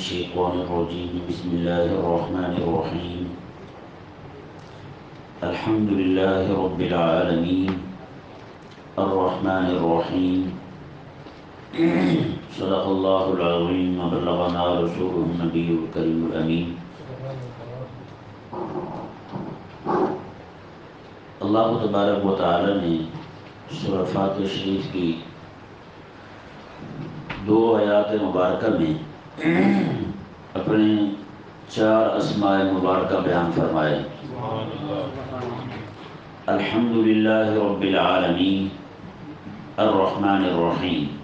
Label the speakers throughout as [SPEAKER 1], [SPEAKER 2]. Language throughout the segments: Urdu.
[SPEAKER 1] الشيطان الرجيم. بسم الله الرحمن الرحيم. الحمد لله رب العالمين. الرحمن الرحيم. صدق الله العظيم. وبلغنا رسوله النبي الكريم الأمين. اللہ تبارک و تعالی نے سورہ فاتح شریف کی دو آیات مبارکہ میں اپنے چار اسماء مبارکہ بیان فرمائے۔ الحمد للہ رب العالمین الرحمن الرحیم۔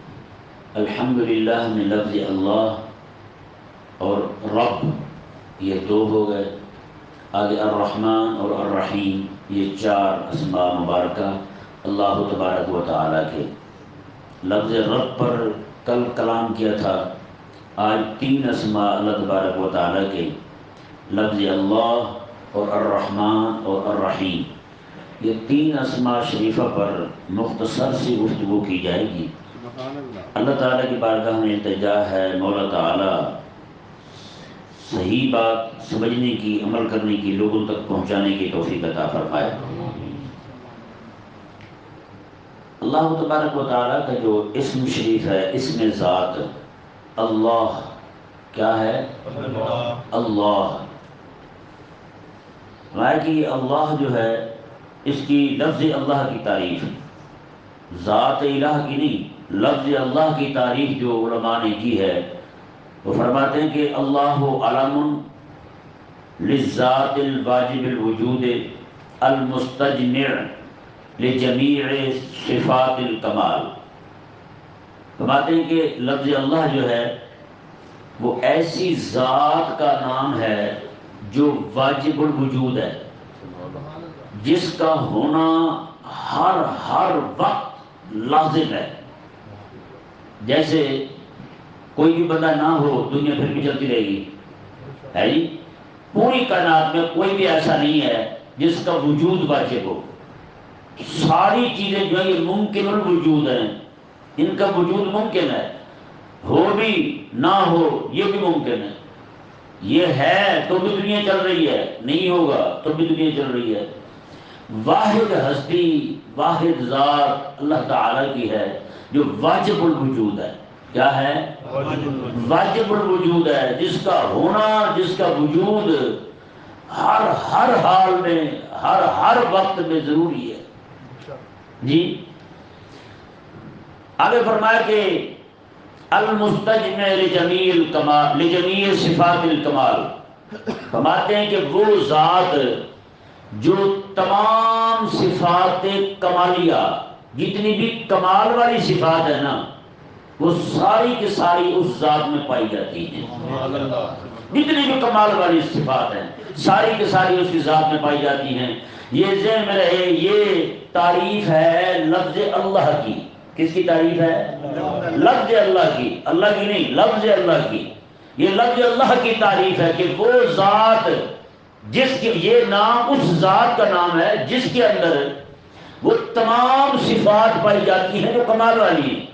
[SPEAKER 1] الحمد للہ میں لفظ اللہ اور رب یہ دو ہو گئے۔ آگے الرحمن اور الرحیم، یہ چار اسماء مبارکہ اللہ تبارک و تعالیٰ کے۔ لفظ رب پر کل کلام کیا تھا۔ آج تین اسماء اللہ تبارک و تعالیٰ کے۔ لفظ اللہ اور الرحمن اور الرحیم۔ یہ تین اسماء شریفہ پر مختصر سی گفتگو کی جائے گی۔ اللہ تعالیٰ کی بارگاہ میں التجا ہے مولا تعالیٰ۔ صحیح بات سمجھنے کی عمل کرنے کی لوگوں تک پہنچانے کی توفیق عطا فرمائے۔ اللہ تبارک و تعالیٰ کا جو اسم شریف ہے اسم ذات اللہ کیا ہے؟ اللہ۔ کہ اللہ جو ہے، اس کی لفظ اللہ کی تعریف۔ ذات الہ کی نہیں، لفظ اللہ کی تعریف جو علماء نے کی ہے۔ وہ فرماتے ہیں کہ اللہ علم لذات الواجب الوجود المستجمع لجمیع صفات الکمال۔ فرماتے ہیں کہ لفظ اللہ جو ہے، وہ ایسی ذات کا نام ہے جو واجب الوجود ہے۔ جس کا ہونا ہر ہر وقت لازم ہے۔ جیسے کوئی بھی بندہ نہ ہو، دنیا پھر بھی چلتی رہے گی۔ ہے جی؟ پوری کائنات میں کوئی بھی ایسا نہیں ہے جس کا وجود واجب ہو۔ ساری چیزیں جو ہے یہ ممکن الوجود ہیں۔ ان کا وجود ممکن ہے۔ ہو بھی، نہ ہو، یہ بھی ممکن ہے۔ یہ ہے، تو بھی دنیا چل رہی ہے۔ نہیں ہوگا، تو بھی دنیا چل رہی ہے۔ واحد ہستی، واحد ذات اللہ تعالی کی ہے، جو واجب الوجود ہے۔ کیا ہے؟ واجب الوجود ہے۔ جس کا ہونا، جس کا وجود ہر ہر حال میں، ہر ہر وقت میں ضروری ہے۔ جی؟ آگے فرمایا کہ المستجمع لجمیل کمال لجمیل صفات الکمال۔ فرماتے ہیں کہ وہ ذات جو تمام صفات کمالیہ، جتنی بھی کمال والی صفات ہے نا، وہ ساری کی ساری اس ذات میں پائی جاتی ہیں۔ جتنی بھی کمال والی صفات ہیں، ساری کی ساری اس کی ذات میں پائی جاتی ہیں۔ یہ ذہن میں رہے، یہ تعریف ہے لفظ اللہ کی۔ کس کی تعریف ہے؟ لفظ اللہ کی۔ اللہ کی نہیں، لفظ اللہ کی۔ یہ لفظ اللہ کی تعریف ہے کہ وہ ذات جس کی، یہ نام، اس ذات کا نام ہے جس کے اندر وہ تمام صفات پائی جاتی ہیں جو کمال والی ہیں۔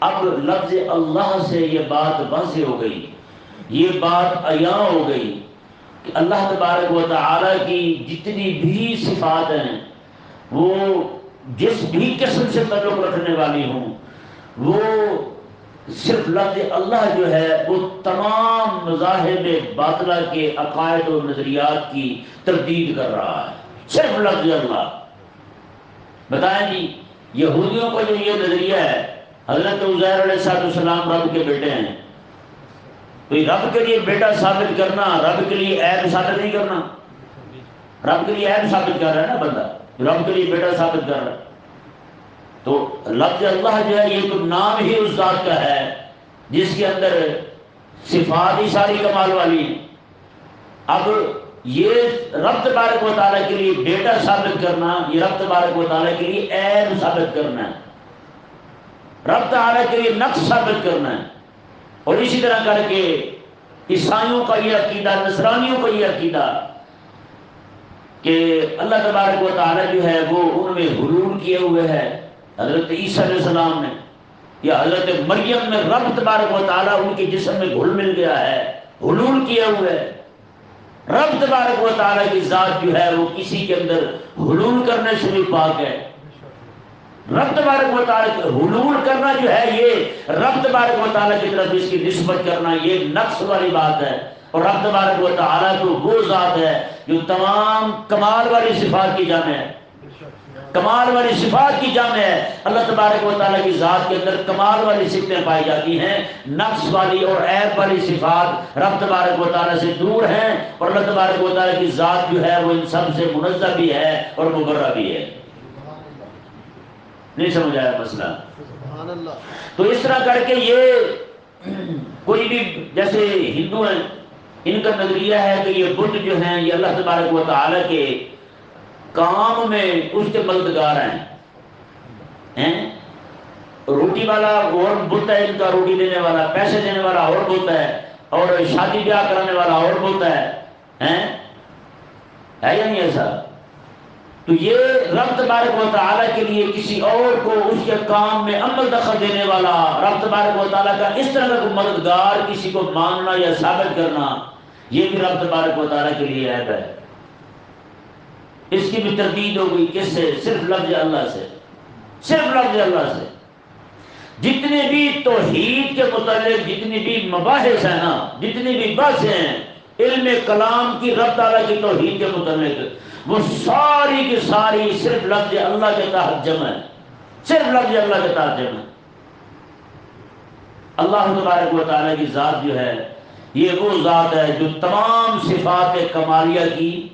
[SPEAKER 1] اب لفظ اللہ سے یہ بات واضح ہو گئی۔ یہ بات عیاں ہو گئی کہ اللہ تبارک و تعالی کی جتنی بھی صفات ہیں، وہ جس بھی قسم سے تعلق رکھنے والی ہوں، وہ صرف لفظ اللہ جو ہے، وہ تمام مذاہب باطلہ کے عقائد و نظریات کی تردید کر رہا ہے۔ صرف لفظ اللہ۔ بتائیں جی یہودیوں کا جو یہ نظریہ ہے، حضرت عزیر علیہ صاحب السلام رب کے بیٹے ہیں۔ تو رب کے لیے بیٹا ثابت کرنا، رب کے لیے عیب ثابت نہیں کرنا۔ رب کے لیے عیب ثابت کر رہا ہے نا بندہ۔ رب کے لیے بیٹا ثابت کر۔ رہا تو لفظ اللہ جو ہے، یہ تو نام ہی اس ذات کا ہے، جس کے اندر صفات ہی ساری کمال والی ہیں۔ اب یہ رب تبارک و تعالیٰ کے لیے بیٹا ثابت کرنا، یہ رب تبارک و تعالیٰ کے لیے عیب ثابت کرنا ہے۔ رب تعالیٰ کے لیے نقص ثابت کرنا ہے۔ اور اسی طرح کر کے عیسائیوں کا یہ عقیدہ، نصرانیوں کا یہ عقیدہ کہ اللہ تبارک و تعالیٰ جو ہے وہ ان میں حلول کیے ہوئے ہے حضرت عیسیٰ علیہ السلام نے یا حضرت مریم میں رب تبارک و تعالیٰ ان کے جسم میں گھل مل گیا ہے حلول کیا ہوا ہے رب تبارک و تعالیٰ کی ذات جو ہے وہ کسی کے اندر حلول کرنے سے بھی پاک ہے۔ رب تبارک و تعالیٰ حلول کرنا جو ہے یہ رب تبارک و تعالیٰ کی طرف اس کی نسبت کرنا یہ نقص والی بات ہے۔ اور رب تبارک و تعالیٰ تو وہ ذات ہے جو تمام کمال والی صفات کی جامع ہے۔ کمال والی صفات کی جامع ہے۔ اللہ تبارک و تعالیٰ کی ذات کے اندر کمال والی صفتیں پائی جاتی ہیں۔ نقص والی اور عیب والی صفات رب تبارک و تعالیٰ سے دور ہیں اور اللہ تبارک و تعالیٰ کی ذات جو ہے وہ ان سب سے منظم بھی ہے اور مبرہ بھی ہے۔ نہیں سمجھ آیا مسئلہ؟ تو اس طرح کر کے یہ کوئی بھی جیسے ہندو ہیں ان کا نظریہ ہے کہ یہ بت جو ہیں، یہ اللہ تبارک و تعالیٰ کے کام میں اس کے مددگار ہیں؟ روٹی والا اور بت ہے، ان کا روٹی دینے والا، پیسے دینے والا اور بت ہے، اور شادی بیاہ کرانے والا اور بت ہے۔ ہے یا نہیں ایسا تو یہ رب تبارک و تعالیٰ کے لیے کسی اور کو اس کے کام میں عمل دخل دینے والا رب تبارک و تعالیٰ کا اس طرح کا مددگار کسی کو ماننا یا ثابت کرنا، یہ بھی رب تبارک و تعالیٰ کے لیے عیب ہے۔ اس کی بھی تردید ہو گئی کس سے؟ صرف لفظ اللہ سے۔ صرف لفظ اللہ سے۔ جتنے بھی توحید کے متعلق، جتنی بھی مباحث ہیں نا، جتنی بھی بحث ہیں، علم کلام کی رب تعالیٰ کی توحید کے متعلق وہ ساری کی ساری صرف لفظ اللہ کے تحت جمع ہے۔ صرف لفظ اللہ کے تحت جمع ہے۔ اللہ تبارک و تعالیٰ کی ذات جو ہے، یہ وہ ذات ہے جو تمام صفات کمالیہ کی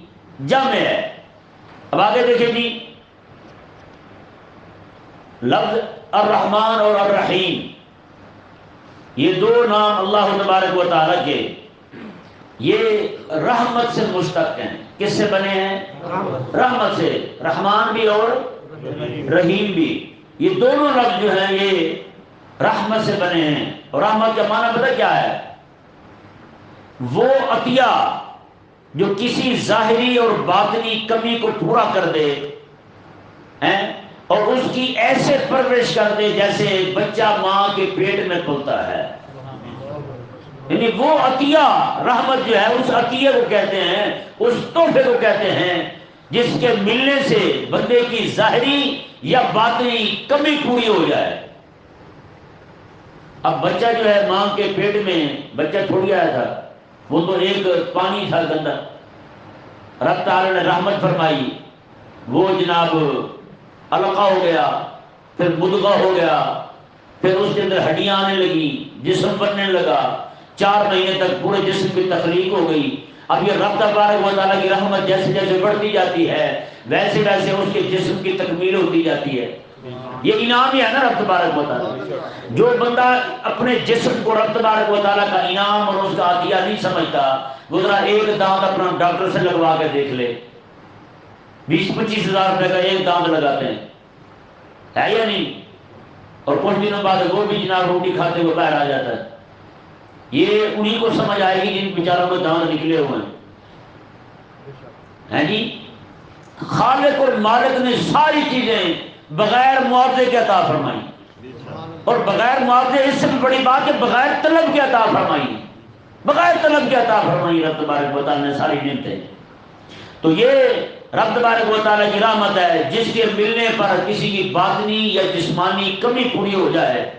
[SPEAKER 1] جمع ہے۔ اب آگے دیکھیں جی۔ لفظ الرحمن اور الرحیم، یہ دو نام اللہ تبارک و تعالیٰ کے۔ یہ رحمت سے مشتق ہیں۔ کس سے بنے ہیں؟ رحمت سے۔ رحمان بھی اور رحیم بھی۔ یہ دونوں لفظ جو ہیں، یہ رحمت سے بنے ہیں۔ اور رحمت کا معنی پتہ کیا ہے؟ وہ عطیہ جو کسی ظاہری اور باطنی کمی کو پورا کر دے اور اس کی ایسے پرورش کر دے جیسے بچہ ماں کے پیٹ میں کھلتا ہے۔ یعنی وہ عطیہ رحمت جو ہے، اس عطیہ کو کہتے ہیں، اس تحفے کو کہتے ہیں، جس کے ملنے سے بندے کی ظاہری یا باطنی کمی پوری ہو جائے۔ اب بچہ جو ہے ماں کے پیٹ میں، بچہ چھوڑ گیا تھا، وہ تو ایک پانی تھا گندا۔ رب تعالی نے رحمت فرمائی۔ وہ جناب القا ہو گیا، پھر مدغا ہو گیا، پھر اس کے اندر ہڈیاں آنے لگی جسم بننے لگا۔ چار مہینے تک پورے جسم کی تخلیق ہو گئی۔ اب یہ رب تبارک و تعالیٰ کی رحمت جیسے جیسے بڑھتی جاتی ہے، ویسے ویسے اس کے جسم کی تکمیل ہوتی جاتی ہے۔ یہ انعام ہی ہے نا رب تبارک و تعالیٰ۔ جو بندہ اپنے جسم کو رب تبارک و تعالیٰ کا انعام اور اس کا عطیہ نہیں سمجھتا، وہ ذرا ایک دانت اپنا ڈاکٹر سے لگوا کے دیکھ لے۔ بیس پچیس ہزار روپے کا ایک دانت لگاتے ہیں۔ ہے یا نہیں؟ اور کچھ دنوں بعد وہ بھی جناب روٹی کھاتے ہوئے باہر آ جاتا ہے۔ یہ انہیں کو سمجھ آئے گی جن بیچاروں میں دانت نکلے ہوئے ہیں۔ جی؟ خالق اور مالک نے ساری چیزیں بغیر معاوضے کے عطا فرمائی۔ اور بغیر معاوضے اس سے بھی بڑی بات ہے بغیر طلب کے عطا فرمائی۔ بغیر طلب کے عطا فرمائی، رب تبارک و تعالیٰ نے ساری نعمتیں۔ تو یہ رب تبارک و تعالیٰ کی رحمت ہے، جس کے ملنے پر کسی کی باطنی یا جسمانی کمی پوری ہو جائے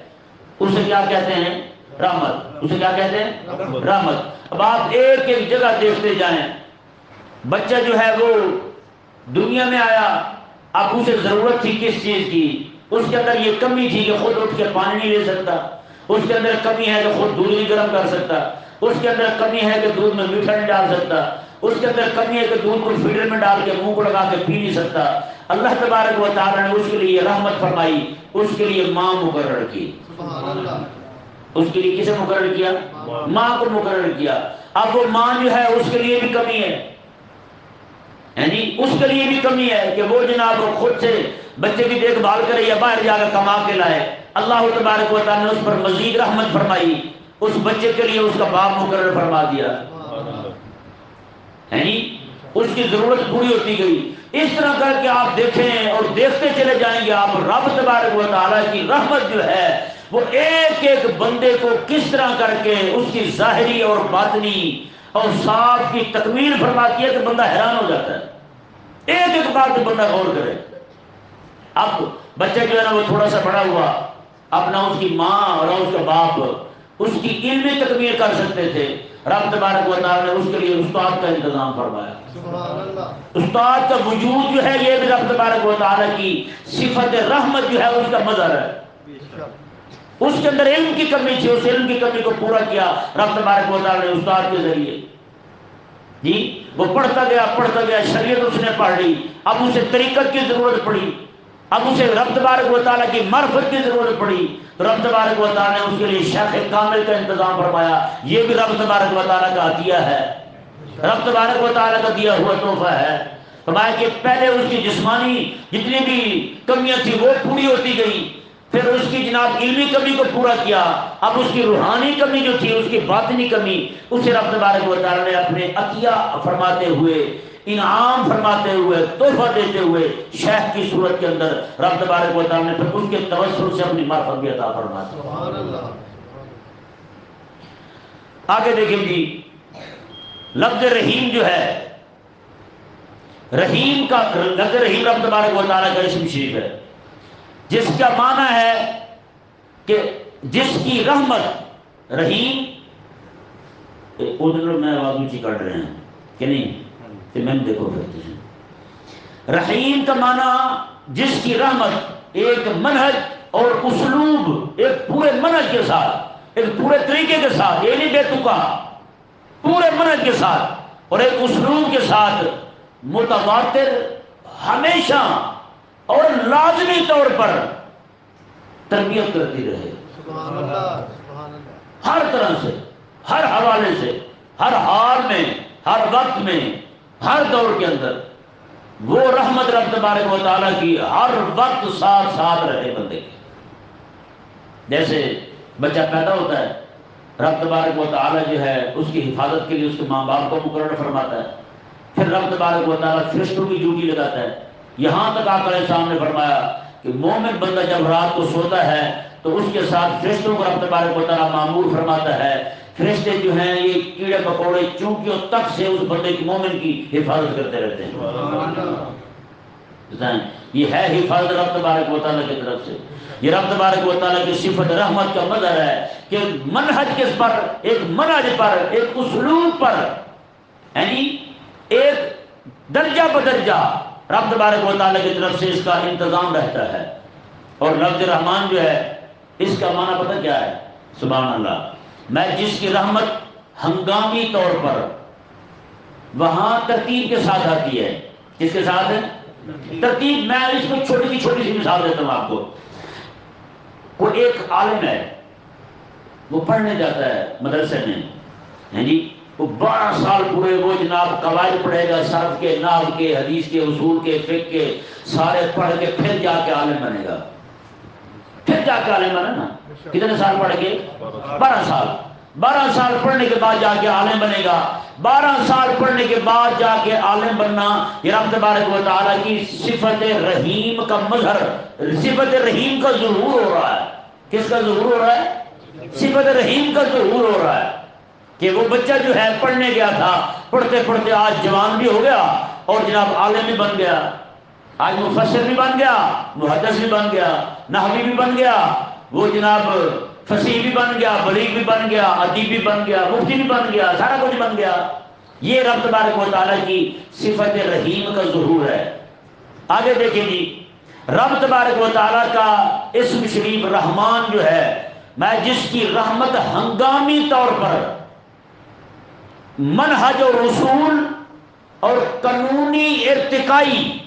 [SPEAKER 1] اسے کیا کہتے ہیں؟ رحمت۔ اسے کیا کہتے ہیں؟ رحمت۔ اب آپ ایک ایک جگہ دیکھتے جائیں۔ بچہ جو ہے وہ دنیا میں آیا اب اسے ضرورت تھی کس چیز کی؟ اس کے اندر یہ کمی تھی کہ خود اٹھ کے پانی نہیں لے سکتا۔ اس کے اندر کمی ہے کہ خود دودھ نہیں گرم کر سکتا۔ اس کے اندر کمی ہے کہ دودھ میں میٹھا نہیں ڈال سکتا۔ اس کے اندر کمی ہے کہ دودھ کو فیڈر میں ڈال کے منہ کو لگا کے پی نہیں سکتا۔ اللہ تبارک و تعالیٰ نے اس کے لیے رحمت فرمائی، اس کے لیے ماں مقرر کی۔ اس کے لیے کسے مقرر کیا؟ ماں کو مقرر کیا۔ اب وہ ماں جو ہے اس کے لیے بھی کمی ہے۔ یعنی اس کے لیے بھی کمی ہے کہ وہ جناب خود سے بچے کی دیکھ بھال کرے یا باہر جا کر کما کے لائے۔ اللہ تبارک و تعالیٰ نے اس پر مزید رحمت فرمائی۔ اس بچے کے لیے اس کا باپ مقرر فرما دیا۔ یعنی اس کی ضرورت پوری ہوتی گئی۔ اس طرح کر کے آپ دیکھیں اور دیکھتے چلے جائیں گے آپ، رب تبارک و تعالیٰ کی رحمت جو ہے، وہ ایک ایک بندے کو کس طرح کر کے اس کی ظاہری اور باطنی اور صاف کی تکمیل فرماتی ہے کہ بندہ حیران ہو جاتا ہے۔ ایک ایک بات پہ بندہ غور کرے۔ اب بچہ جو ہے نا، وہ تھوڑا سا بڑا ہوا۔ اپنا اس کی ماں اور اس کا باپ اس کی علمی تکمیل کر سکتے تھے۔ رب تبارک و تعالی نے اس کے لیے استاد کا انتظام فرمایا۔ استاد کا وجود جو ہے یہ بھی رب تبارک و تعالی کی صفت رحمت جو ہے اس کا مظہر ہے۔ اس کے اندر علم کی کمی تھی اس علم کی کمی کو پورا کیا رب تبارک و تعالی نے استاد کے ذریعے۔ جی وہ پڑھتا گیا پڑھتا گیا شریعت اس نے پڑھ لی۔ اب اسے طریقت کی ضرورت پڑی۔ اب اسے رب تبارک و تعالیٰ کی مرفت کی ضرورت پڑی۔ تو رب تبارک و تعالیٰ نے اس کے لیے شیخ کامل کا انتظام فرمایا۔ یہ بھی رب تبارک و تعالیٰ کا عطیہ ہے۔ رب تبارک و تعالیٰ کا دیا ہوا تحفہ ہے۔ فرمایا کہ پہلے اس کی جسمانی جتنی بھی کمیاں تھی وہ پوری ہوتی گئی پھر اس کی جناب علمی کمی کو پورا کیا۔ اب اس کی روحانی کمی جو تھی، اس کی باطنی کمی، اسے رب تبارک و تعالیٰ نے اپنے عطیہ فرماتے ہوئے انعام فرماتے ہوئے تحفہ دیتے ہوئے شیخ کی صورت کے اندر رب تبارک و تعالی نے پھر اس کے توسل سے اپنی معرفت بھی عطا فرماتے آگے دیکھیں جی لفظ رحیم جو ہے رحیم کا لفظ رحیم رب تبارک و تعالی کا اسم شریف ہے۔ جس کا معنی ہے کہ جس کی رحمت رحیم میں آواز اونچی کر رہے ہیں کہ نہیں؟ کہ میں دیکھو پھر رحیم کا معنی جس کی رحمت ایک منہج اور اسلوب ایک پورے منہج کے ساتھ ایک پورے طریقے کے ساتھ یہ نہیں بے تکا پورے منہج کے ساتھ اور ایک اسلوب کے ساتھ متواتر ہمیشہ اور لازمی طور پر تربیت کرتی رہے۔ ہر طرح سے ہر حوالے سے ہر حال میں ہر وقت میں ہر دور کے اندر وہ رحمت رب تبارک و تعالیٰ کی ہر وقت ساتھ ساتھ رہے بندے کے جیسے بچہ پیدا ہوتا ہے، رب تبارک و تعالیٰ جو ہے، اس کی حفاظت کے لیے اس کے ماں باپ کو مقرر فرماتا ہے۔ پھر رب تبارک و تعالیٰ فرشتوں کی ڈیوٹی لگاتا ہے۔ یہاں تک آ کر سامنے فرمایا کہ مومن بندہ جب رات کو سوتا ہے تو اس کے ساتھ فرشتوں کو رب تبارک و تعالیٰ معمول فرماتا ہے فرشتے جو ہیں، یہ کیڑے پکوڑے چونکیوں تک سے اس بندے کی مومن کی حفاظت کرتے رہتے ہیں۔ یہ ہے حفاظت رب تبارک و تعالیٰ کی طرف سے۔ یہ رب تبارک و تعالیٰ کی صفت رحمت کا مظہر ہے کہ منہج کس پر؟ ایک منہج پر، ایک اسلوب پر۔ یعنی ایک درجہ بدرجہ رب تبارک و تعالیٰ کی طرف سے اس کا انتظام رہتا ہے۔ اور لفظ رحمان جو ہے، اس کا معنی پتہ کیا ہے؟ سبحان اللہ۔ میں جس کی رحمت ہنگامی طور پر وہاں ترتیب کے ساتھ آتی ہے، کس کے ساتھ؟ ہے ترتیب، میں اس میں چھوٹی سی چھوٹی سی مثال دیتا ہوں آپ کو۔ وہ ایک عالم ہے، وہ پڑھنے جاتا ہے مدرسے میں۔ ہاں جی وہ بارہ سال پورے وہ جناب قواعد پڑھے گا سرف کے ناب کے، حدیث کے، اصول کے، فقہ کے، سارے پڑھ کے پھر جا کے عالم بنے گا۔ پھر جا کے عالم بنے نا؟ کتنے سال پڑھ کے؟ بارہ سال۔ بارہ سال پڑھنے کے بعد جا کے عالم بنے گا۔ بارہ سال پڑھنے کے بعد جا کے عالم بننا یہ رب تبارک و تعالیٰ کی صفت رحیم کا مظہر، صفت رحیم کا ظہور ہو رہا ہے۔ کس کا ظہور ہو رہا ہے؟ صفت رحیم کا ظہور ہو رہا ہے۔ کہ وہ بچہ جو ہے، پڑھنے گیا تھا، پڑھتے پڑھتے آج جوان بھی ہو گیا اور جناب عالم بھی بن گیا۔ آج مفسر بھی بن گیا، محدث بھی بن گیا، نحوی بھی بن گیا، وہ جناب فصیح بھی بن گیا، بلیغ بھی بن گیا، ادیب بھی بن گیا، مفتی بھی بن گیا، سارا کچھ بن گیا۔ یہ رب تبارک و تعالیٰ کی صفت رحیم کا ظہور ہے۔ آگے دیکھیں جی رب تبارک و تعالیٰ کا اسم شریف رحمان جو ہے، میں جس کی رحمت ہنگامی طور پر منہج و رسول اور قانونی ارتقائی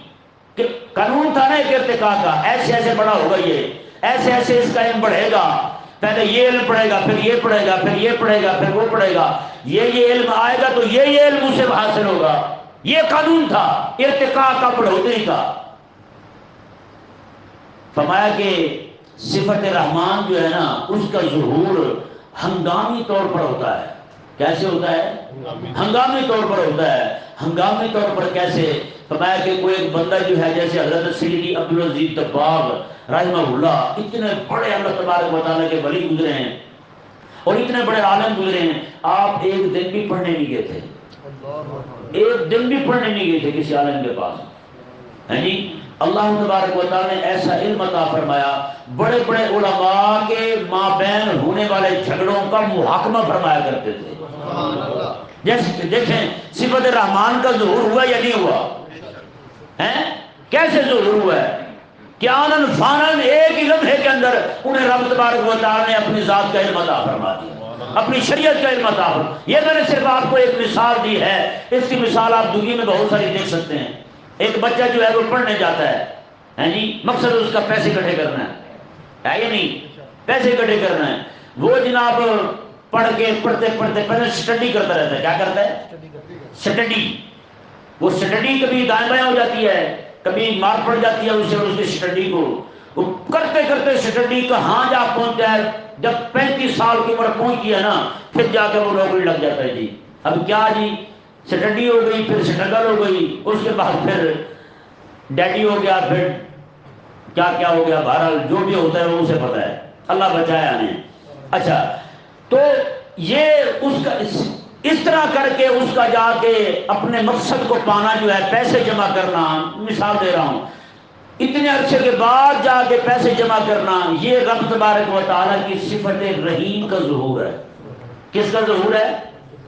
[SPEAKER 1] قانون تھا نا ایک ارتقا کا ایسے ایسے بڑا ہوگا یہ ایسے ایسے اس کا علم بڑھے گا۔ پہلے یہ علم پڑھے گا پھر یہ پڑھے گا پھر یہ پڑھے گا پھر وہ پڑھے گا۔ یہ یہ علم آئے گا تو یہ یہ علم اسے حاصل ہوگا۔ یہ قانون تھا ارتقا کا بڑھوتری کا فرمایا کہ صفت رحمان جو ہے نا اس کا ظہور ہنگامی طور پر ہوتا ہے۔ کیسے ہوتا ہے؟ ہنگامی طور پر ہوتا ہے۔ ہنگامی طور پر کیسے؟ فرمایا کہ کوئی ایک بندہ جو ہے جیسے حضرت سیدی عبدالعزیز تباب رحمہ اللہ اتنے بڑے اللہ تبارک بتانے کے ولی گزرے ہیں اور اتنے بڑے عالم گزرے ہیں آپ ایک دن بھی پڑھنے نہیں گئے تھے۔ ایک دن بھی پڑھنے نہیں گئے تھے کسی عالم کے پاس۔ ہے جی؟ اللہ تبارک و تعالی نے ایسا علم عطا فرمایا بڑے بڑے علماء کے مابین ہونے والے جھگڑوں کا محاکمہ فرمایا کرتے تھے۔ جیسے دیکھیں صفت رحمان کا ظہور ہوا یا نہیں ہوا؟ ہیں؟ کیسے ظہور ہوا؟ ہے کہ آنن فانن ایک ہی لمحے کے اندر انہیں رب تبارک و تعالی نے اپنی ذات کا علم عطا فرما دیا، اپنی شریعت کا علم عطا فرما یہ میں نے صرف آپ کو ایک مثال دی ہے۔ اس کی مثال آپ دنیا میں بہت ساری دیکھ سکتے ہیں۔ ایک بچہ جو ہے وہ پڑھنے جاتا ہے۔ ہیں جی؟ مقصد اس کا پیسے اکٹھے کرنا ہے۔ ہے یا نہیں؟ پیسے اکٹھے کرنا ہے۔ وہ جناب پڑھ کے پڑھتے پڑھتے پہلے سٹڈی کرتا رہتا ہے۔ کیا کرتا ہے؟ سٹڈی وہ سٹڈی کبھی دائیں بائیں ہو جاتی ہے، کبھی مار پڑ جاتی ہے اسے اس کی سٹڈی کو۔ وہ کرتے کرتے سٹڈی کہاں جا پہنچتا ہے، جب پینتیس سال کی عمر پہنچتی ہے نا، پھر جا کے وہ نوکری لگ جاتا ہے جی۔ اب کیا جی سٹڈی ہو گئی، پھر سٹنگل ہو گئی، اس کے بعد پھر ڈیڈی ہو گیا، پھر کیا کیا ہو گیا، بہرحال جو بھی ہوتا ہے وہ اسے پتا ہے۔ اللہ بچایا ہمیں اچھا تو یہ اس کا اس طرح کر کے اس کا جا کے اپنے مقصد کو پانا جو ہے، پیسے جمع کرنا، مثال دے رہا ہوں۔ اتنے عرصے کے بعد جا کے پیسے جمع کرنا، یہ رب تبارک و تعالیٰ کی صفت رحیم کا ظہور ہے۔ کس کا ظہور ہے؟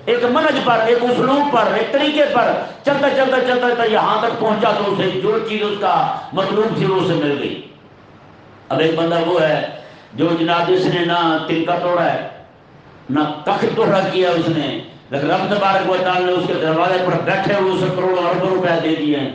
[SPEAKER 1] ایک منج پر، ایک اسلوب پر، ایک طریقے پر۔ چلتا چلتا چلتا یہاں تک پہنچا تو اسے جو چیز اس کا مطلوب تھی، وہ اسے مل گئی۔ اب ایک بندہ وہ ہے جو جناب جس نے نہ تنکا توڑا ہے، نہ کخ توڑا کیا اس نے۔ لیکن رب تبارک و تعالی نے اس کے دروازے پر بیٹھے ہوئے اسے کروڑوں اربوں روپے دے دیے ہیں۔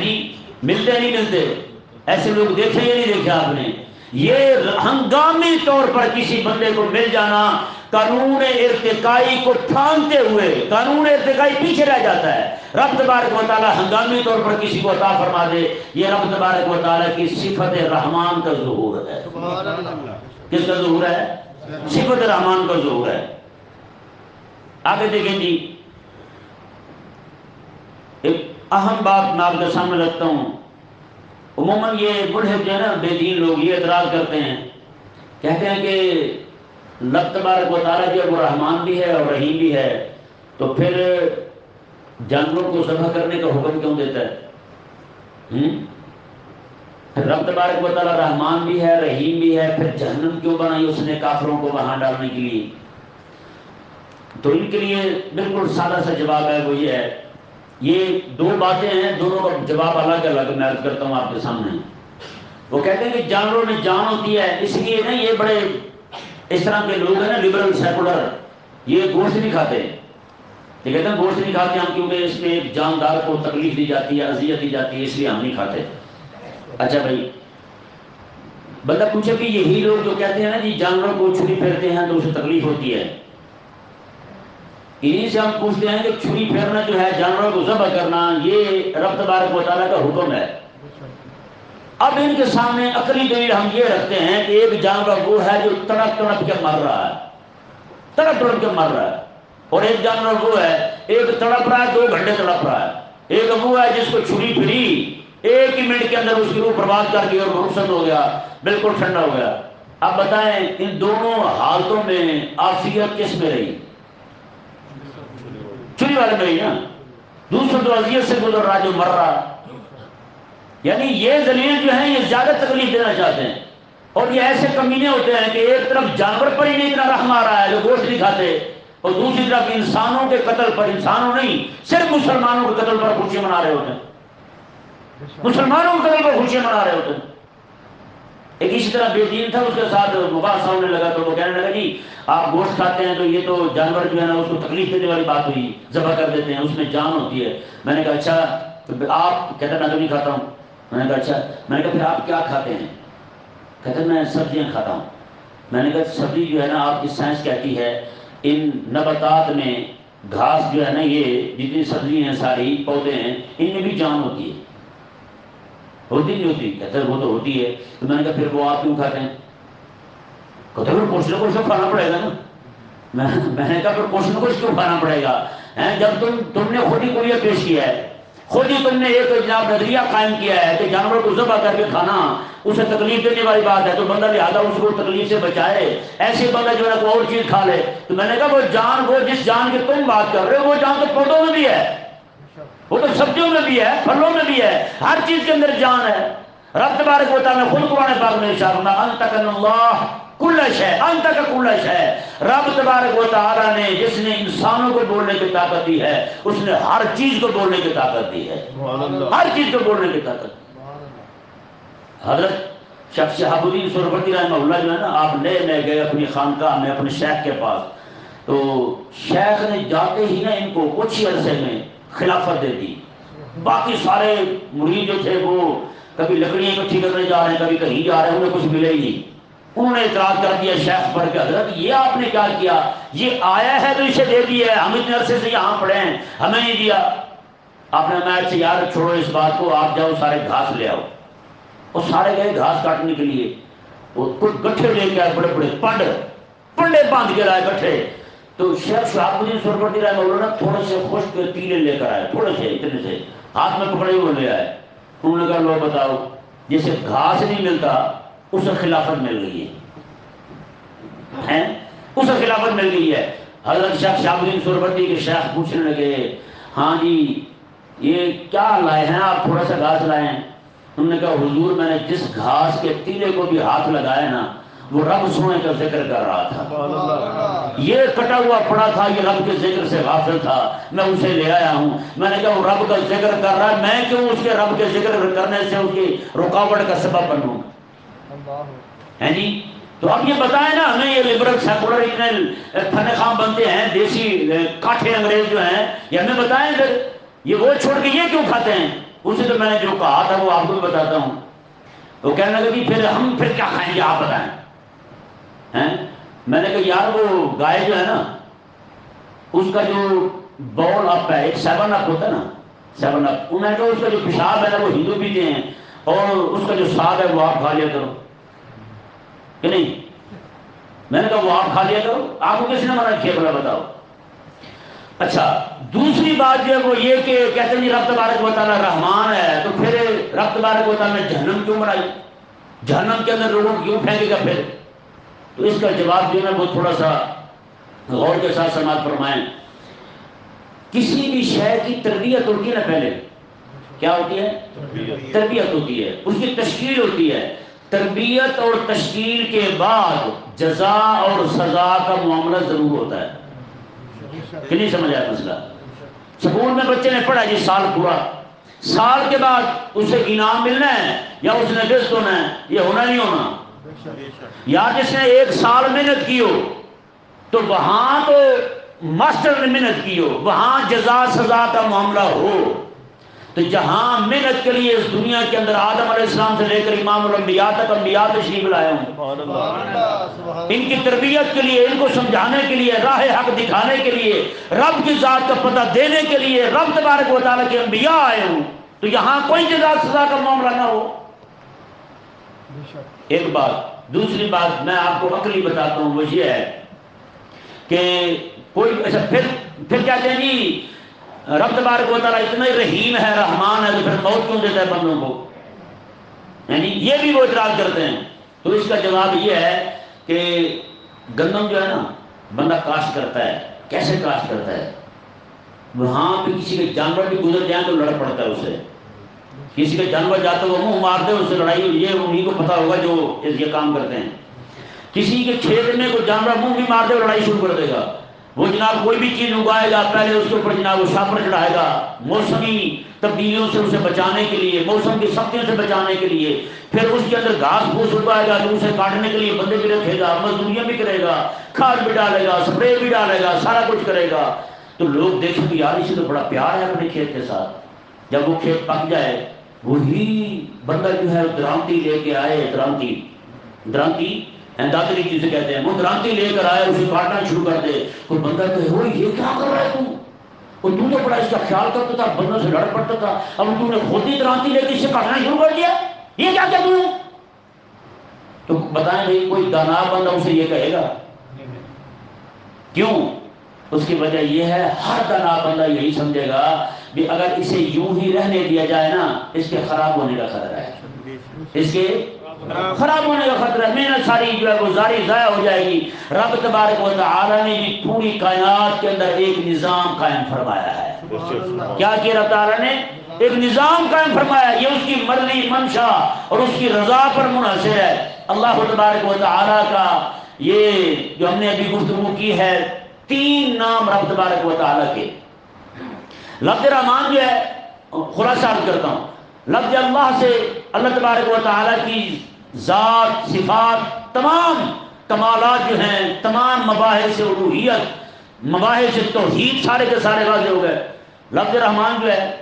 [SPEAKER 1] جی؟ ملتے نہیں ملتے۔ ایسے لوگ دیکھے یا نہیں دیکھے آپ نے؟ یہ ہنگامی طور پر کسی بندے کو مل جانا قانون ارتقائی کو پھانتے ہوئے قانون ارتقائی پیچھے رہ جاتا ہے۔ رب تبارک و تعالی ہنگامی طور پر کسی کو عطا فرما دے یہ رب تبارک و تعالی کی صفت رحمان کا ظہور ہے۔ کس کا ظہور ہے؟ صفت رحمان کا ظہور ہے۔ آگے دیکھیں جی۔ ایک اہم بات میں آپ کے سامنے رکھتا ہوں۔ عموماً یہ بڑھے جو ہے نا، بے دین لوگ یہ اعتراض کرتے ہیں۔ کہتے ہیں کہ لب تبارک و تعالیٰ جو وہ رحمان بھی ہے اور رحیم بھی ہے۔ تو پھر جانوروں کو ذبح کرنے کا حکم کیوں دیتا ہے؟ رب تبارک و تعالیٰ رحمان بھی ہے، رحیم بھی ہے۔ پھر جہنم کیوں بنائی اس نے کافروں کو وہاں ڈالنے کے لیے؟ تو ان کے لیے بالکل سادہ سا جواب ہے، وہ یہ ہے۔ یہ دو باتیں ہیں، دونوں کا جواب الگ الگ میں عرض کرتا ہوں آپ کے سامنے۔ وہ کہتے ہیں کہ جانوروں میں جان ہوتی ہے، اس لیے نا یہ بڑے اس طرح کے لوگ ہیں نا لبرل سیکولر یہ گوشت نہیں کھاتے۔ یہ کہتے ہیں گوشت نہیں کھاتے ہم، کیونکہ اس میں ایک جاندار کو تکلیف دی جاتی ہے، اذیت دی جاتی ہے، اس لیے ہم نہیں کھاتے۔ اچھا بھائی، بندہ پوچھے کہ یہی لوگ جو کہتے ہیں نا جی جانوروں کو چھری پھیرتے ہیں تو اسے تکلیف ہوتی ہے۔ انہیں سے ہم پوچھتے ہیں کہ چھری پھیرنا جو ہے، جانوروں کو ذبح کرنا، یہ رب تبارک و تعالیٰ کا حکم ہے۔ اب ان کے سامنے عقلی دلیل ہم یہ رکھتے ہیں کہ ایک جانور وہ ہے جو تڑپ تڑپ کے مر رہا ہے۔ تڑپ تڑپ کے مر رہا ہے۔ اور ایک جانور وہ ہے، ایک تڑپ رہا ہے، دو گھنٹے تڑپ رہا ہے۔ ایک وہ ہے جس کو چھری پھری، ایک ہی منٹ کے اندر اس کی روح برباد کر کے اور روشن ہو گیا، بالکل ٹھنڈا ہو گیا۔ اب بتائیں، ان دونوں حالتوں میں آفیت کس میں رہی؟ چری والے میں رہی نا۔ دوسرے تو اذیت سے گزر رہا جو مر رہا یعنی یہ زلیل جو ہیں، یہ زیادہ تکلیف دینا چاہتے ہیں۔ اور یہ ایسے کمینے ہوتے ہیں کہ ایک طرف جانور پر ہی نہیں اتنا رحم آ رہا ہے جو گوشت نہیں کھاتے، اور دوسری طرف انسانوں کے قتل پر، انسانوں نہیں، صرف مسلمانوں کے قتل پر خوشی منا رہے ہوتے ہیں۔ مسلمانوں کے قتل پر خوشیاں منا رہے ہوتے ہیں۔ ایک اسی طرح بے دین تھا، اس کے ساتھ مباحثہ ہونے لگا تو وہ کہنے لگا جی آپ گوشت کھاتے ہیں تو یہ تو جانور جو ہے نا، اس کو تکلیف دینے والی بات ہوئی، ذبح کر دیتے ہیں، اس میں جان ہوتی ہے۔ میں نے کہا اچھا آپ کہتے میں تو نہیں کھاتا ہوں۔ میں نے کہا اچھا میں نے کہا پھر آپ کیا کھاتے ہیں؟ کہتے میں سبزیاں کھاتا ہوں۔ میں نے کہا سبزی جو ہے نا، آپ کی سائنس کہتی ہے، ان نباتات میں گھاس جو ہے نا، یہ جتنی سبزی ہیں، ساری پودے ہیں، ان میں بھی جان ہوتی ہے۔ ہوتی نہیں ہوتی۔ کہتے وہ تو ہوتی ہے۔ تو میں نے کہا پھر وہ آپ کیوں کھاتے ہیں؟ کہتے پھر کچھ نہ کچھ تو کھانا پڑے گا نا۔ میں نے کہا پھر کچھ نہ کچھ کیوں کھانا پڑے گا۔ جب تم تم نے خود ہی کوئی پیش کیا ہے، خود ہی تم نے ایک جناب نظریہ قائم کیا ہے کہ جانوروں کو ذبح کر کے کھانا اسے تکلیف دینے والی بات ہے، تو بندہ لہٰذا اس کو تکلیف سے بچائے۔ ایسے بندہ جو ہے کوئی اور چیز کھا لے۔ تو میں نے کہا وہ جان، وہ جس جان کی تم بات کر رہے ہو، وہ جان تو پودوں میں بھی ہے۔ وہ تو سبزیوں میں بھی ہے پھلوں میں بھی ہے ہر چیز کے اندر جان ہے۔ رب تبارک و تعالی خود قرآن پاک میں ارشاد فرمایا انت اللہ کل شے انت کا کل شے۔ رب تبارک و تعالی نے جس نے انسانوں کو بولنے کی طاقت دی ہے اس نے ہر چیز کو بولنے کی طاقت دی ہے۔ ہر چیز کو بولنے کی طاقت۔ حضرت شخص شہاب الدین سورپتی رحمہ اللہ جو ہے نا آپ نئے نئے گئے اپنی خانقاہ میں اپنے شیخ کے پاس۔ تو شیخ نے جاتے ہی نا ان کو کچھ ہی عرصے میں خلافت دے دی باقی سارے مرید جو تھے وہ کبھی لکڑیاں اکٹھی کرنے جا رہے ہیں، کبھی کہیں جا رہے ہیں، انہیں کچھ ملے ہی نہیں۔ انہوں نے اعتراض کر دیا شیخ پر کہ حضرت، یہ آپ نے کیا کیا؟ یہ آیا ہے تو اسے دے دیا ہے ہم اتنے عرصے سے یہاں پڑے ہیں، ہمیں نہیں دیا۔ آپ نے میں یار چھوڑو اس بات کو آپ جاؤ، سارے گھاس لے آؤ۔ اور سارے گئے گھاس کاٹنے کے لیے۔ وہ کچھ گٹھے لے کے آئے، بڑے بڑے پنڈ، پنڈے باندھ کے لائے گٹھے۔ تو شیخ شہاب الدین سرپتی رائے مولانا، تھوڑے سے خشک تیلے لے کر آئے، تھوڑے سے، اتنے سے۔ ہاتھ میں پکڑے ہوئے لے آئے۔ انہوں نے کہا، لو بتاؤ جسے گھاس نہیں ملتا، اسے خلافت مل گئی ہے۔ اسے خلافت مل گئی ہے۔ حضرت شیخ شہاب الدین سرپتی کے شیخ پوچھنے لگے ہاں جی یہ کیا لائے ہیں آپ؟ تھوڑا سا گھاس لائے ہیں۔ انہوں نے کہا، حضور، میں نے جس گھاس کے تیلے کو بھی ہاتھ لگایا نا وہ رب سونے کا ذکر کر رہا تھا۔ یہ کٹا ہوا پڑا تھا، یہ رب کے ذکر سے غافل تھا۔ میں اسے لے آیا ہوں۔ میں نے کہا، وہ رب کا ذکر کر رہا ہے۔ میں کیوں اس کے رب کے ذکر کرنے سے اس کی رکاوٹ کا سبب بنوں؟ ہیں جی؟ تو اب یہ بتائیں نا ہمیں، یہ لبرل سیکولر اتنے تھنے خام بنتے ہیں، دیسی کاٹھے انگریز جو ہیں، یہ ہمیں بتائیں پھر۔ یہ وہ چھوڑ کے یہ کیوں کھاتے ہیں؟ اسے تو میں نے جو کہا تھا، وہ آپ کو بھی بتاتا ہوں۔ وہ کہنے لگا کہ پھر ہم پھر کیا کھائیں گے؟ آپ بتائیں۔ میں نے کہا، یار وہ گائے جو ہے نا، اس کا جو بول اپ ہے، ایک سیون اپ ہوتا ہے نا سیون اپ انہوں نے کہا، اس کا جو پیشاب ہے نا، وہ ہندو پیتے ہیں اور اس کا جو ساگ ہے، وہ آپ کھا لیا کرو. کہ نہیں؟ میں نے کہا، وہ آپ کھا لیا کرو. آپ کو کس نے منع کیا؟ بلا بتاؤ۔ اچھا دوسری بات جو ہے وہ یہ کہ کہتے ہیں جی رب تبارک و تعالیٰ رحمان ہے، تو پھر رب تبارک و تعالیٰ نے جہنم کیوں بنائی جہنم کے اندر لوگوں کو کیوں پھینکے گا پھر؟ تو اس کا جواب جو ہے وہ تھوڑا سا غور کے ساتھ سماعت فرمائیں۔ کسی بھی شہر کی تربیت ہوتی ہے نا پہلے؟ کیا ہوتی ہے؟ تربیت ہوتی ہے۔ اس کی تشکیل ہوتی ہے۔ تربیت اور تشکیل کے بعد جزا اور سزا کا معاملہ ضرور ہوتا ہے۔ کہ نہیں سمجھ آیا مسئلہ؟ سکول میں بچے نے پڑھا جی سال پورا۔ سال کے بعد اسے انعام ملنا ہے یا اس نے رزق ہونا ہے، یہ ہونا نہیں ہونا۔ یا جس نے ایک سال محنت کی ہو، تو وہاں تو ماسٹر نے محنت کی ہو، وہاں جزا سزا کا معاملہ ہو۔ تو جہاں محنت کے لیے اس دنیا کے اندر آدم علیہ السلام سے لے کر امام الانبیاء تک انبیاء تشریف لائے ہوں۔ ان کی تربیت کے لیے، ان کو سمجھانے کے لیے، راہ حق دکھانے کے لیے، رب کی ذات کا پتہ دینے کے لیے، رب تبارک و تعالیٰ کے انبیاء آئے ہوں۔ تو یہاں کوئی جزا سزا کا معاملہ نہ ہو۔ ایک بات، دوسری بات میں آپ کو عقلی بتاتا ہوں، وہ یہ ہے کہ کوئی ایسا پھر پھر کیا کہیں جی؟ رب تبارک و تعالیٰ اتنا ہی رحیم ہے، رحمان ہے تو پھر موت کیوں دیتا ہے بندوں کو؟ یعنی یہ بھی وہ اعتراض کرتے ہیں۔ تو اس کا جواب یہ ہے کہ گندم جو ہے نا، بندہ کاشت کرتا ہے۔ کیسے کاشت کرتا ہے؟ وہاں پہ کسی کے جانور بھی گزر جائیں تو لڑ پڑتا ہے اسے۔ کسی کے جانور جاتے وہ منہ مار دے، اس سے لڑائی یہ انہیں کو پتا ہوگا جو یہ کام کرتے ہیں۔ کسی کے کھیت میں کوئی جانور منہ بھی مار دے لڑائی شروع کر دے گا۔ وہ جناب کوئی بھی چیز اگائے گا، پہلے اس کے اوپر جناب وہ شاپر چڑھائے گا۔ موسمی تبدیلیوں سے اسے بچانے کے لیے، موسم کی سختیوں سے بچانے کے لیے، پھر اس کے اندر گھاس پھوس اگائے گا، تو اسے کاٹنے کے لیے بندے بھی رکھے گا، مزدوریاں بھی کرے گا، کھاد بھی ڈالے گا، سپرے بھی ڈالے گا، سارا کچھ کرے گا۔ تو لوگ دیکھیں گے یار اسے تو بڑا پیار ہے اپنے کھیت کے ساتھ۔ جب وہ کھیت پک جائے، وہی بندہ جو ہے، درانتی لے کے آئے، درانتی۔ درانتی دادری جسے کہتے ہیں۔ وہ درانتی لے کر آئے، اسے کاٹنا شروع کر دے۔ کوئی بندہ کہے وہ یہ کیا کر رہا ہے تو؟ اور تو تو بڑا اس کا خیال کرتا تھا، بندوں سے لڑ پڑتا تھا۔ اب تو نے خود ہی درانتی لے کے اسے کاٹنا شروع کر دیا۔ یہ کیا کیا تو تو بتائیں بھائی، کوئی دانا بندہ اسے یہ کہے گا؟ کیوں؟ اس کی وجہ یہ ہے، ہر دنا بندہ یہی سمجھے گا کہ اگر اسے یوں ہی رہنے دیا جائے نا، اس کے خراب ہونے کا خطرہ ہے۔ اس کے خراب ہونے کا خطرہ ہے۔ محنت ساری جو ہے وہ زاری ضائع ہو جائے گی۔ رب تبارک و تعالی نے بھی پوری کائنات کے اندر ایک نظام قائم فرمایا ہے۔ کیا کیا رب تعالی نے؟ ایک نظام قائم فرمایا۔ یہ اس کی مرضی، منشا اور اس کی رضا پر منحصر ہے۔ اللہ تبارک و تعالی کا یہ جو ہم نے ابھی گفتگو کی ہے، تین نام رب تبارک و تعالی کے۔ لفظ رحمان جو ہے خلاصہ کرتا ہوں۔ لفظ اللہ سے اللہ تبارک و تعالی کی ذات، صفات، تمام کمالات جو ہیں، تمام مباحث الوحیت، مباحث توحید، سارے کے سارے واضح ہو گئے۔ لفظ رحمان جو ہے،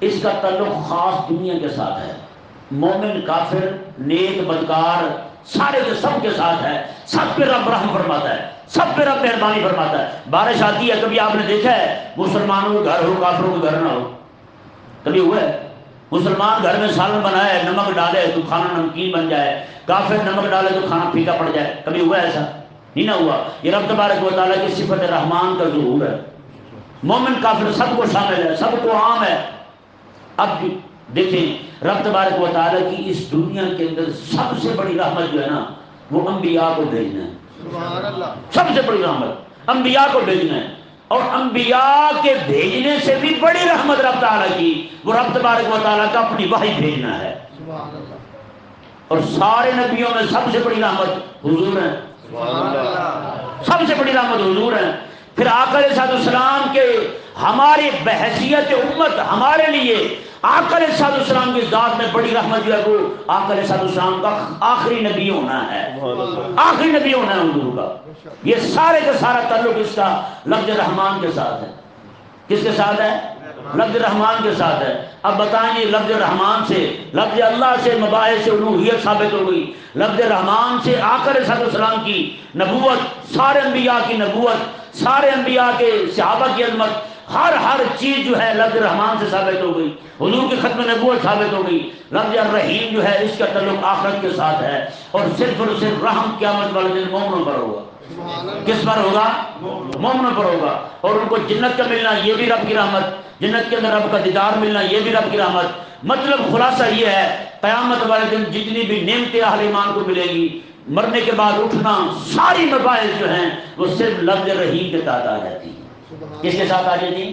[SPEAKER 1] اس کا تعلق خاص دنیا کے ساتھ ہے۔ مومن کافر، نیک بدکار سارے کے سب کے ساتھ ہے، سب پہ رب رحم فرماتا ہے، سب پہ رب مہربانی فرماتا ہے۔ بارش آتی ہے، کبھی آپ نے دیکھا ہے، مسلمانوں کے گھر ہو، کافروں کے گھر نہ ہو۔ کبھی ہوا ہے؟ مسلمان گھر میں سالن بنائے نمک ڈالے تو کھانا نمکین بن جائے۔ کافر نمک ڈالے تو کھانا پھیکا پڑ جائے۔ کبھی ہوا ہے ایسا؟ نہیں نہ ہوا۔ یہ رب تبارک و تعالیٰ کی صفت رحمان کا ظہور ہے۔ مومن کافر سب کو شامل ہے، سب کو عام ہے۔ اب دیکھیں رب تبارک و تعالیٰ کی اس دنیا کے اندر سب سے بڑی رحمت جو ہے نا وہ انبیاء کو بھیجنا ہے۔ سب سے بڑی رحمت۔ انبیاء کو بھیجنا ہے۔ اور انبیاء کے بھیجنے سے بھی بڑی رحمت رب تعالیٰ کی وہ رب تبارک و تعالیٰ کا اپنی وحی بھیجنا ہے۔ اور سارے نبیوں میں سب سے بڑی رحمت حضور ہے۔ سب سے بڑی رحمت حضور ہے۔ پھر آکر صاحب السلام کے ہماری بحثیت امت ہمارے لیے آکر صاحب السلام کی ذات میں بڑی رحمت جو ہے وہ آکر صاحب السلام کا آخری نبی ہونا ہے۔ آخری نبی ہونا ہے حضور کا۔ یہ سارے کا سارا تعلق اس کا لفظ رحمان کے ساتھ ہے۔ کس کے ساتھ ہے؟ لفظ رحمان کے ساتھ ہے۔ اب بتائیں یہ لفظ رحمان سے، لفظ اللہ سے، مباحث سے الوحیت ثابت ہو گئی۔ لفظ رحمان سے آکر صلی السلام کی نبوت، سارے انبیاء کی نبوت، سارے انبیاء کے صحابہ کی عظمت ہر ہر چیز جو ہے لفظ رحمان سے ثابت ہو گئی۔ حضور کی ختم نبوت ثابت ہو گئی۔ لفظ الرحیم جو ہے اس کا تعلق آخرت کے ساتھ ہے۔ اور صرف اور صرف رحم قیامت والے دن مومنوں پر ہوگا۔ کس پر ہوگا؟ مومنوں پر ہوگا۔ اور ان کو جنت کا ملنا یہ بھی رب کی رحمت۔ جنت کے اندر رب کا دیدار ملنا یہ بھی رب کی رحمت۔ مطلب خلاصہ یہ ہے، قیامت والے دن جتنی بھی نعمتیں اہل ایمان کو ملے گی، مرنے کے بعد اٹھنا ساری مباحث جو ہیں، وہ صرف لفظ رحیم کے تحت آ جاتی ہیں۔ کس کے ساتھ آ جاتی ہیں؟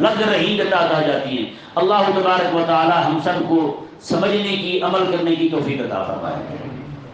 [SPEAKER 1] لفظ رحیم کے ساتھ آ جاتی ہیں۔ اللہ تبارک و تعالی ہم سب کو سمجھنے کی، عمل کرنے کی توفیق عطا فرمائے۔